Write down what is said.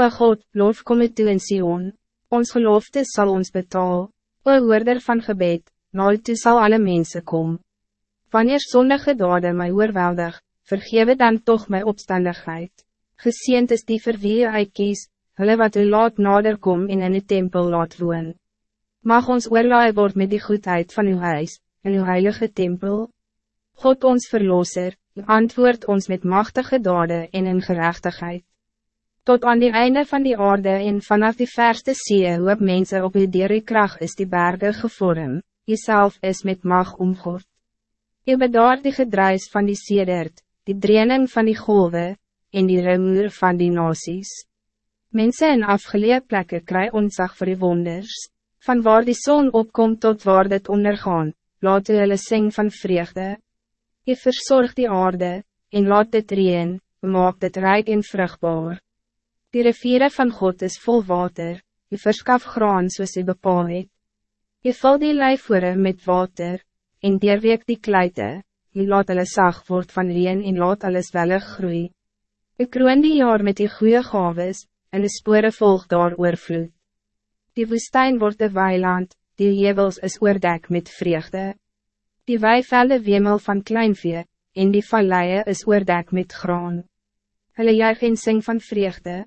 O God, loof kom toe in Sion, ons gelofte zal ons betaal. O hoorder van gebed, nooit toe sal alle mensen kom. Wanneer zondige dade my oorweldig, vergewe dan toch mijn opstandigheid. Geseend is die vir wie hy kies, hulle wat u laat nader kom en in die tempel laat woon. Mag ons oorlaai word met die goedheid van uw huis, in uw heilige tempel. God ons verlosser, antwoord ons met machtige dade en in gerechtigheid. Tot aan die einde van die aarde en vanaf die verste see hoop mense op die dier kracht is die bergen gevorm, jezelf is met mag omgord. Je bedaart die gedruis van die sedert, die draining van die golven, en die rumoer van die nasies. Mensen in afgeleid plekken kry ontzag voor die wonders, van waar die zon opkomt tot waar dit ondergaan, laat hulle sing van vreugde. Je verzorgt die aarde, en laat dit reen, maak dit rijk en vruchtbaar. Die riviere van God is vol water, je verskaf graan soos jy bepaal het. Je vul die lijfvoere met water, en deerweek die kluite, je laat hulle sag word van reen en laat alles wellig groei. Je kroon die jaar met die goede gaves, en de spore volg daar oorvloed. Die woestijn wordt de weiland, die jebels is oordek met vreugde. Die weivelde wemel van kleinvee, en die valleie is oordek met graan. Hulle juig en sing van vreugde,